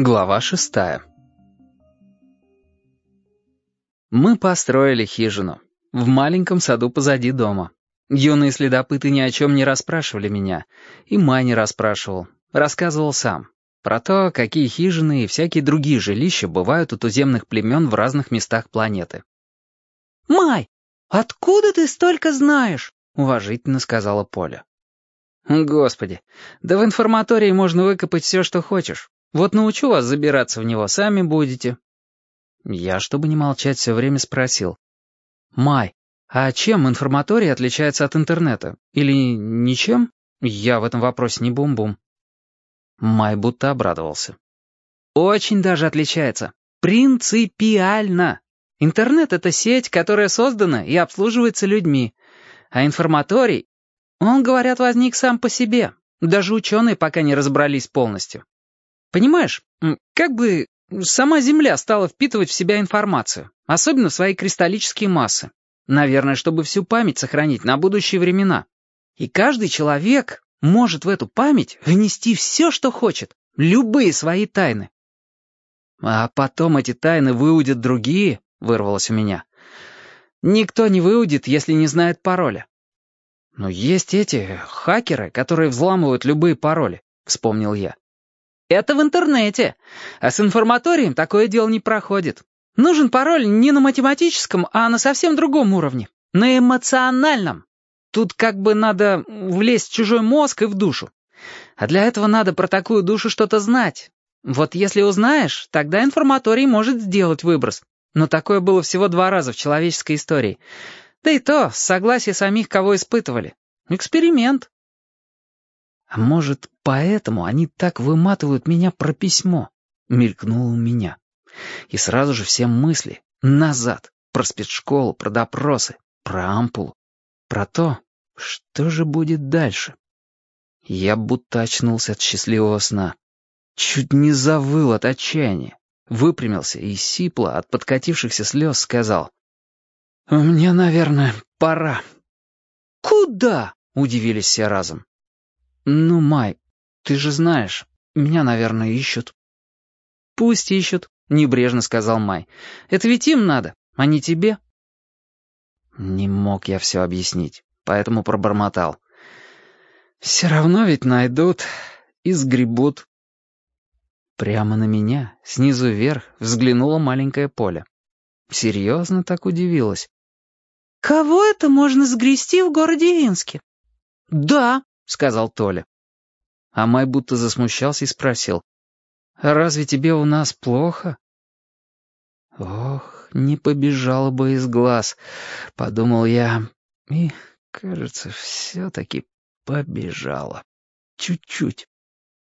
Глава шестая Мы построили хижину. В маленьком саду позади дома. Юные следопыты ни о чем не расспрашивали меня. И Май не расспрашивал. Рассказывал сам. Про то, какие хижины и всякие другие жилища бывают у туземных племен в разных местах планеты. «Май, откуда ты столько знаешь?» — уважительно сказала Поля. «Господи, да в информатории можно выкопать все, что хочешь. Вот научу вас забираться в него, сами будете». Я, чтобы не молчать, все время спросил. «Май, а чем информатория отличается от интернета? Или ничем? Я в этом вопросе не бум-бум». Май будто обрадовался. «Очень даже отличается. Принципиально. Интернет — это сеть, которая создана и обслуживается людьми. А информаторий, он, говорят, возник сам по себе. Даже ученые пока не разобрались полностью. Понимаешь, как бы сама Земля стала впитывать в себя информацию, особенно свои кристаллические массы. Наверное, чтобы всю память сохранить на будущие времена. И каждый человек может в эту память внести все, что хочет, любые свои тайны. А потом эти тайны выудят другие, вырвалось у меня. Никто не выудит, если не знает пароля. Но есть эти хакеры, которые взламывают любые пароли, вспомнил я. Это в интернете. А с информаторием такое дело не проходит. Нужен пароль не на математическом, а на совсем другом уровне. На эмоциональном. Тут как бы надо влезть в чужой мозг и в душу. А для этого надо про такую душу что-то знать. Вот если узнаешь, тогда информаторий может сделать выброс. Но такое было всего два раза в человеческой истории. Да и то, согласие самих, кого испытывали. Эксперимент. «А может, поэтому они так выматывают меня про письмо?» — мелькнуло у меня. И сразу же все мысли назад, про спецшколу, про допросы, про ампулу, про то, что же будет дальше. Я будто очнулся от счастливого сна. Чуть не завыл от отчаяния. Выпрямился и сипло от подкатившихся слез сказал. «Мне, наверное, пора». «Куда?» — удивились все разом. «Ну, Май, ты же знаешь, меня, наверное, ищут». «Пусть ищут», — небрежно сказал Май. «Это ведь им надо, а не тебе». Не мог я все объяснить, поэтому пробормотал. «Все равно ведь найдут и сгребут». Прямо на меня, снизу вверх, взглянуло маленькое поле. Серьезно так удивилась. «Кого это можно сгрести в городе Инске?» «Да», — сказал Толя. А Май будто засмущался и спросил. разве тебе у нас плохо?» «Ох, не побежала бы из глаз», — подумал я. И, кажется, все-таки побежала. Чуть-чуть.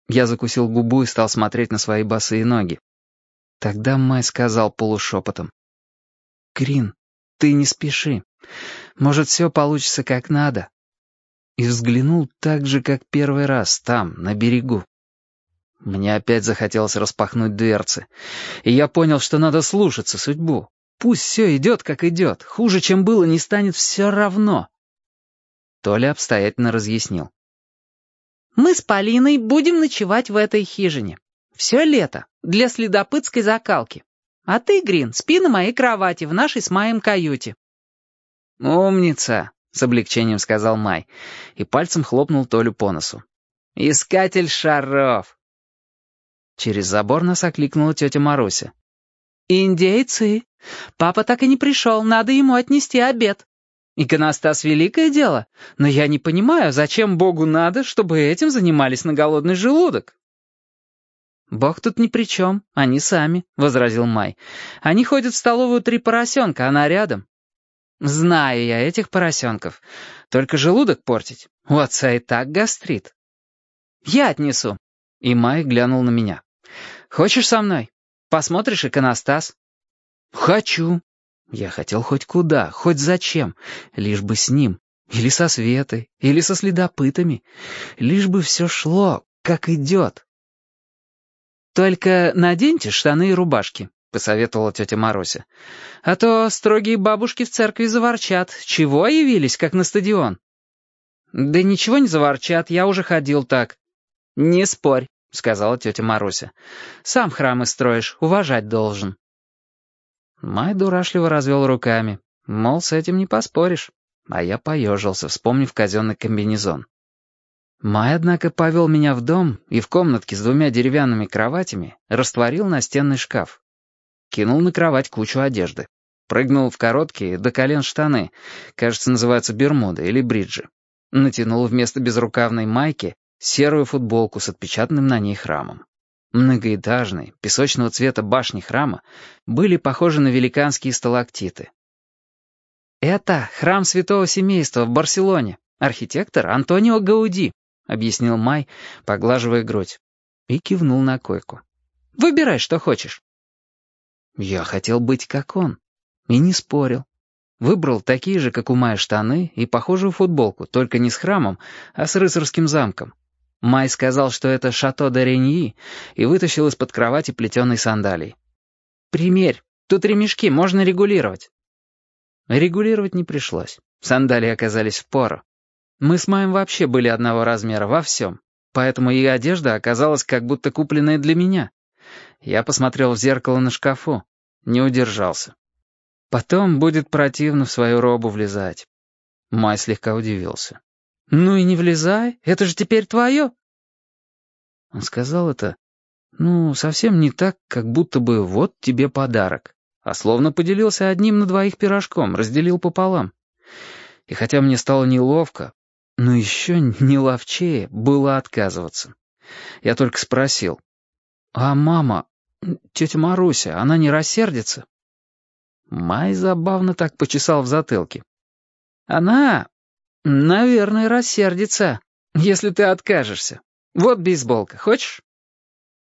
Я закусил губу и стал смотреть на свои босые ноги. Тогда Май сказал полушепотом. «Грин, ты не спеши. Может, все получится как надо и взглянул так же, как первый раз, там, на берегу. Мне опять захотелось распахнуть дверцы, и я понял, что надо слушаться судьбу. Пусть все идет, как идет, хуже, чем было, не станет все равно. Толя обстоятельно разъяснил. «Мы с Полиной будем ночевать в этой хижине. Все лето, для следопытской закалки. А ты, Грин, спи на моей кровати в нашей с Маем каюте». «Умница!» — с облегчением сказал Май и пальцем хлопнул Толю по носу. «Искатель шаров!» Через забор нас окликнула тетя Маруся. «Индейцы! Папа так и не пришел, надо ему отнести обед. Иконостас — великое дело, но я не понимаю, зачем Богу надо, чтобы этим занимались на голодный желудок?» «Бог тут ни при чем, они сами», — возразил Май. «Они ходят в столовую три поросенка, она рядом. Знаю я этих поросенков. Только желудок портить. У отца и так гастрит. Я отнесу. И Май глянул на меня. Хочешь со мной? Посмотришь иконостас? Хочу. Я хотел хоть куда, хоть зачем, лишь бы с ним. Или со Светой, или со следопытами. Лишь бы все шло, как идет. «Только наденьте штаны и рубашки», — посоветовала тетя Маруся. «А то строгие бабушки в церкви заворчат. Чего явились, как на стадион?» «Да ничего не заворчат, я уже ходил так». «Не спорь», — сказала тетя Маруся. «Сам храмы строишь, уважать должен». Май дурашливо развел руками. Мол, с этим не поспоришь. А я поежился, вспомнив казенный комбинезон. Май, однако, повел меня в дом и в комнатке с двумя деревянными кроватями растворил настенный шкаф. Кинул на кровать кучу одежды. Прыгнул в короткие до колен штаны, кажется, называются бермуды или бриджи. Натянул вместо безрукавной майки серую футболку с отпечатанным на ней храмом. Многоэтажные, песочного цвета башни храма были похожи на великанские сталактиты. «Это храм святого семейства в Барселоне, архитектор Антонио Гауди», объяснил Май, поглаживая грудь, и кивнул на койку. «Выбирай, что хочешь». Я хотел быть как он, и не спорил. Выбрал такие же, как у Мая, штаны и похожую футболку, только не с храмом, а с рыцарским замком. Май сказал, что это шато де Реньи, и вытащил из-под кровати плетеной сандалий. «Примерь, тут ремешки, можно регулировать». Регулировать не пришлось. Сандалии оказались в пору. Мы с Маем вообще были одного размера во всем, поэтому и одежда оказалась как будто купленная для меня. Я посмотрел в зеркало на шкафу, не удержался. Потом будет противно в свою робу влезать. Май слегка удивился. «Ну и не влезай, это же теперь твое». Он сказал это, ну, совсем не так, как будто бы вот тебе подарок, а словно поделился одним на двоих пирожком, разделил пополам. И хотя мне стало неловко, но еще не ловчее было отказываться. Я только спросил. «А мама, тетя Маруся, она не рассердится?» Май забавно так почесал в затылке. «Она, наверное, рассердится, если ты откажешься. Вот бейсболка, хочешь?»